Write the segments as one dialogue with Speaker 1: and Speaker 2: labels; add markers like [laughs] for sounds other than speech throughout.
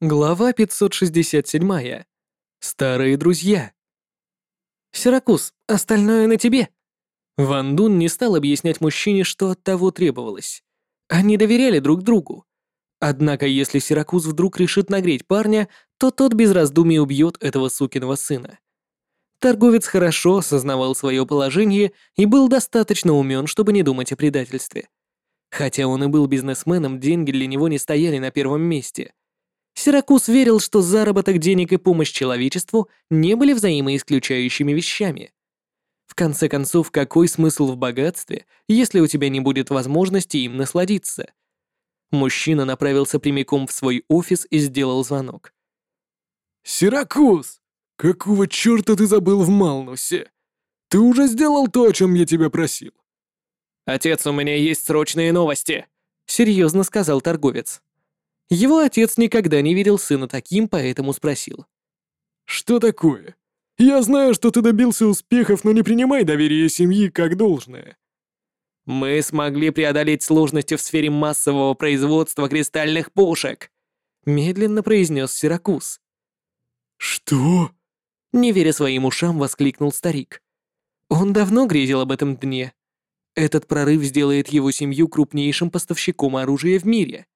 Speaker 1: Глава 567. Старые друзья. «Сиракус, остальное на тебе!» Ван Дун не стал объяснять мужчине, что от того требовалось. Они доверяли друг другу. Однако, если Сиракус вдруг решит нагреть парня, то тот без раздумий убьет этого сукиного сына. Торговец хорошо осознавал свое положение и был достаточно умен, чтобы не думать о предательстве. Хотя он и был бизнесменом, деньги для него не стояли на первом месте. Сиракус верил, что заработок денег и помощь человечеству не были взаимоисключающими вещами. В конце концов, какой смысл в богатстве, если у тебя не будет возможности им насладиться? Мужчина направился прямиком в свой офис и сделал звонок.
Speaker 2: «Сиракус! Какого черта ты забыл в Малнусе? Ты уже сделал то, о чем я тебя просил?»
Speaker 1: «Отец, у меня есть срочные новости», — серьезно сказал торговец. Его отец никогда не видел сына таким, поэтому спросил.
Speaker 2: «Что такое? Я знаю, что ты добился успехов, но не принимай доверие семьи как должное».
Speaker 1: «Мы смогли преодолеть сложности в сфере массового производства кристальных пушек», медленно произнес Сиракус.
Speaker 2: «Что?»
Speaker 1: Не веря своим ушам, воскликнул старик. Он давно грезил об этом дне. Этот прорыв сделает его семью крупнейшим поставщиком оружия в мире.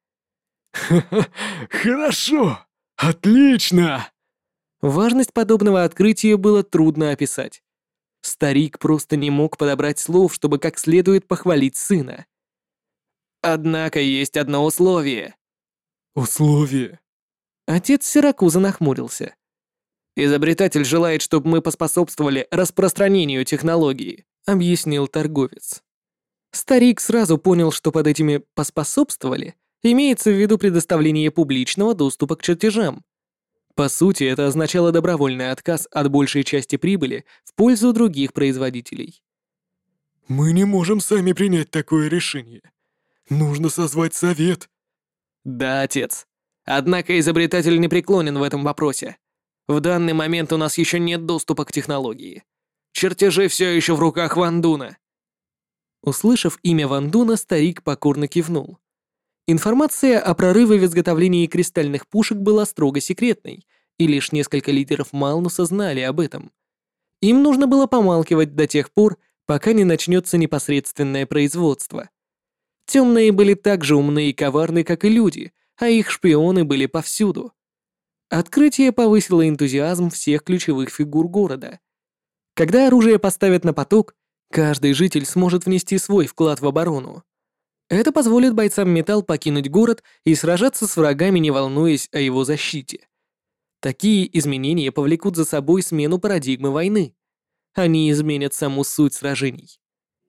Speaker 2: «Ха-ха, [laughs] хорошо! Отлично!»
Speaker 1: Важность подобного открытия было трудно описать. Старик просто не мог подобрать слов, чтобы как следует похвалить сына. Однако есть одно условие.
Speaker 2: Условие?
Speaker 1: Отец Сиракуза нахмурился. Изобретатель желает, чтобы мы поспособствовали распространению технологии, объяснил торговец. Старик сразу понял, что под этими «поспособствовали» Имеется в виду предоставление публичного доступа к чертежам. По сути, это означало добровольный отказ от большей части прибыли в пользу других производителей.
Speaker 2: «Мы не можем сами принять такое решение. Нужно созвать совет».
Speaker 1: «Да, отец. Однако изобретатель не преклонен в этом вопросе. В данный момент у нас еще нет доступа к технологии. Чертежи все еще в руках Вандуна». Услышав имя Вандуна, старик покорно кивнул. Информация о прорыве в изготовлении кристальных пушек была строго секретной, и лишь несколько лидеров Малнуса знали об этом. Им нужно было помалкивать до тех пор, пока не начнется непосредственное производство. Темные были так же умны и коварны, как и люди, а их шпионы были повсюду. Открытие повысило энтузиазм всех ключевых фигур города. Когда оружие поставят на поток, каждый житель сможет внести свой вклад в оборону. Это позволит бойцам Металл покинуть город и сражаться с врагами, не волнуясь о его защите. Такие изменения повлекут за собой смену парадигмы войны. Они изменят саму суть сражений.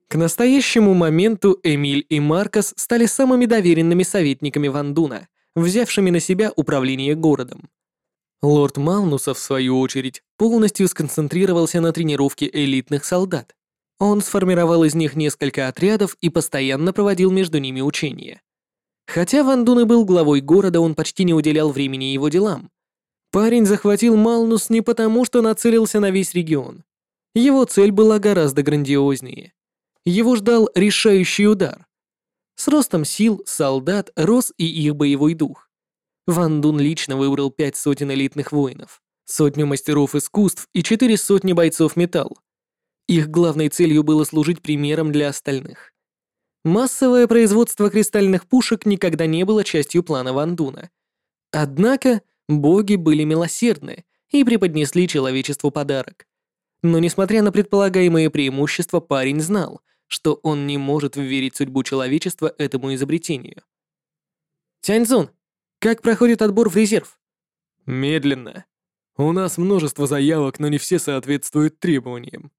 Speaker 1: К настоящему моменту Эмиль и Маркос стали самыми доверенными советниками Вандуна, взявшими на себя управление городом. Лорд Малнуса, в свою очередь, полностью сконцентрировался на тренировке элитных солдат. Он сформировал из них несколько отрядов и постоянно проводил между ними учения. Хотя Ван Дун и был главой города, он почти не уделял времени его делам. Парень захватил Малнус не потому, что нацелился на весь регион. Его цель была гораздо грандиознее. Его ждал решающий удар. С ростом сил солдат рос и их боевой дух. Ван Дун лично выбрал пять сотен элитных воинов, сотню мастеров искусств и четыре сотни бойцов металл, их главной целью было служить примером для остальных. Массовое производство кристальных пушек никогда не было частью плана Вандуна. Однако боги были милосердны и преподнесли человечеству подарок. Но несмотря на предполагаемые преимущества, парень знал, что он не может верить судьбу человечества этому изобретению. «Тяньцзун, как проходит отбор в резерв?»
Speaker 2: «Медленно. У нас множество заявок, но не все соответствуют требованиям.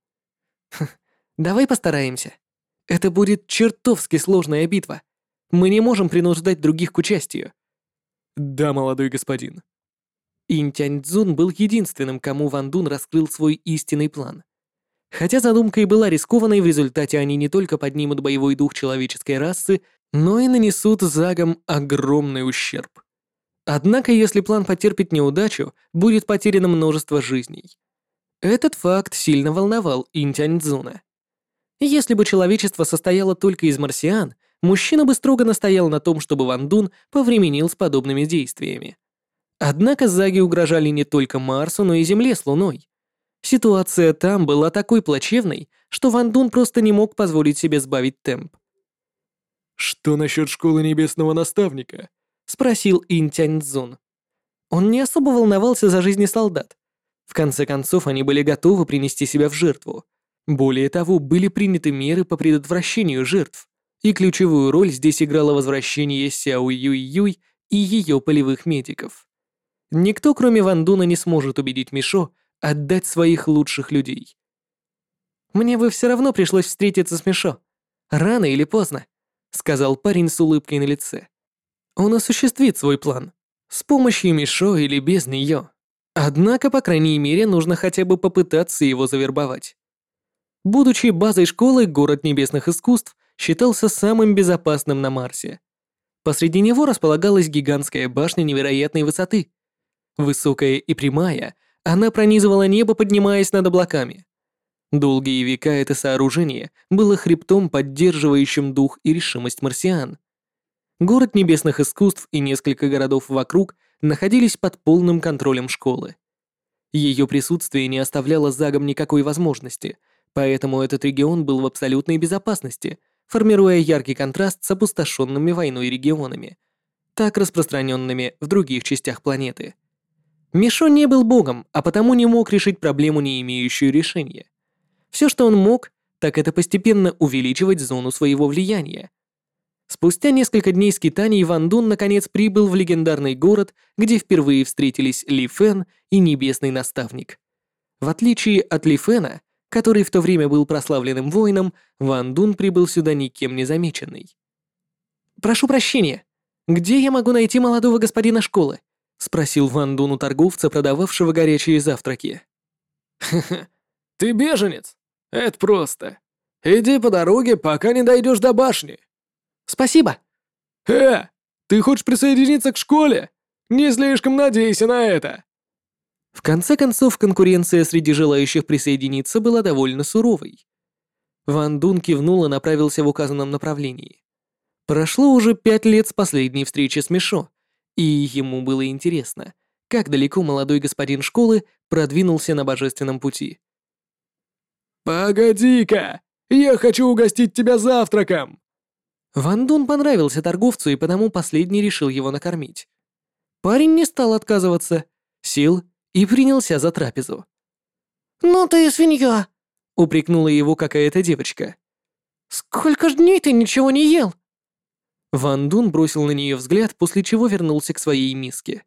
Speaker 2: [laughs]
Speaker 1: Давай постараемся. Это будет чертовски сложная битва. Мы не можем принуждать других к участию.
Speaker 2: Да, молодой господин.
Speaker 1: Инь Тяньцзун был единственным, кому Ван Дун раскрыл свой истинный план. Хотя задумка и была рискованной, в результате они не только поднимут боевой дух человеческой расы, но и нанесут загам огромный ущерб. Однако, если план потерпит неудачу, будет потеряно множество жизней. Этот факт сильно волновал Интяньцзуна. Если бы человечество состояло только из марсиан, мужчина бы строго настоял на том, чтобы Ван Дун повременил с подобными действиями. Однако заги угрожали не только Марсу, но и Земле с Луной. Ситуация там была такой плачевной, что Ван Дун просто не мог позволить себе сбавить темп.
Speaker 2: «Что насчет школы небесного наставника?»
Speaker 1: — спросил Ин Тяньцзун. Он не особо волновался за жизни солдат. В конце концов, они были готовы принести себя в жертву. Более того, были приняты меры по предотвращению жертв, и ключевую роль здесь играло возвращение Сяо Юй Юй и ее полевых медиков. Никто, кроме Ван Дуна, не сможет убедить Мишо отдать своих лучших людей. «Мне бы все равно пришлось встретиться с Мишо. Рано или поздно», — сказал парень с улыбкой на лице. «Он осуществит свой план. С помощью Мишо или без нее. Однако, по крайней мере, нужно хотя бы попытаться его завербовать. Будучи базой школы, город небесных искусств считался самым безопасным на Марсе. Посреди него располагалась гигантская башня невероятной высоты. Высокая и прямая, она пронизывала небо, поднимаясь над облаками. Долгие века это сооружение было хребтом, поддерживающим дух и решимость марсиан. Город небесных искусств и несколько городов вокруг находились под полным контролем школы. Ее присутствие не оставляло загом никакой возможности, поэтому этот регион был в абсолютной безопасности, формируя яркий контраст с опустошенными войной регионами, так распространенными в других частях планеты. Мишо не был богом, а потому не мог решить проблему, не имеющую решения. Все, что он мог, так это постепенно увеличивать зону своего влияния, Спустя несколько дней скитаний Ван Дун наконец прибыл в легендарный город, где впервые встретились Ли Фэн и Небесный Наставник. В отличие от Ли Фэна, который в то время был прославленным воином, Ван Дун прибыл сюда никем не замеченный. «Прошу прощения, где я могу найти молодого господина школы?» — спросил Ван Дун у торговца, продававшего горячие завтраки.
Speaker 2: «Ха-ха, ты беженец? Это просто. Иди по дороге, пока не дойдешь до башни»,
Speaker 1: Спасибо.
Speaker 2: Э, ты хочешь присоединиться к школе? Не слишком надейся на это.
Speaker 1: В конце концов, конкуренция среди желающих присоединиться была довольно суровой. Ван Дун кивнул и направился в указанном направлении. Прошло уже пять лет с последней встречи с Мишо, и ему было интересно, как далеко молодой господин школы продвинулся на божественном пути.
Speaker 2: «Погоди-ка! Я хочу угостить тебя завтраком!»
Speaker 1: Ван Дун понравился торговцу, и потому последний решил его накормить. Парень не стал отказываться, сел и принялся за трапезу.
Speaker 3: «Ну ты свинья!»
Speaker 1: — упрекнула его какая-то девочка.
Speaker 3: «Сколько ж дней ты ничего не ел?»
Speaker 1: Ван Дун бросил на нее взгляд, после чего вернулся к своей миске.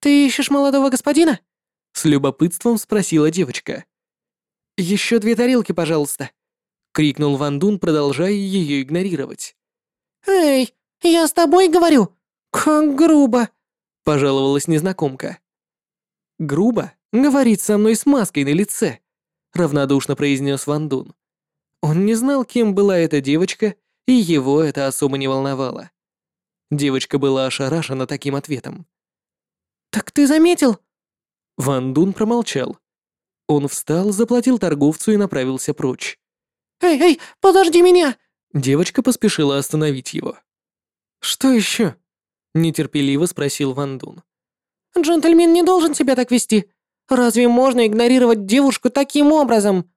Speaker 3: «Ты ищешь молодого господина?»
Speaker 1: — с любопытством спросила девочка.
Speaker 3: «Еще две тарелки, пожалуйста»,
Speaker 1: крикнул Ван Дун, продолжая ее игнорировать.
Speaker 3: «Эй, я с тобой говорю! Как грубо!»
Speaker 1: — пожаловалась незнакомка. «Грубо? Говорит со мной с маской на лице», — равнодушно произнес Ван Дун. Он не знал, кем была эта девочка, и его это особо не волновало. Девочка была ошарашена таким ответом.
Speaker 3: «Так ты заметил?»
Speaker 1: Ван Дун промолчал. Он встал, заплатил торговцу и направился прочь.
Speaker 3: «Эй, эй, подожди меня!»
Speaker 1: Девочка поспешила остановить его.
Speaker 3: «Что еще?»
Speaker 1: — нетерпеливо спросил Ван Дун.
Speaker 3: «Джентльмен не должен себя так вести. Разве можно игнорировать девушку таким образом?»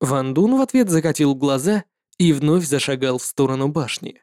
Speaker 1: Ван Дун в ответ закатил глаза и вновь зашагал в сторону башни.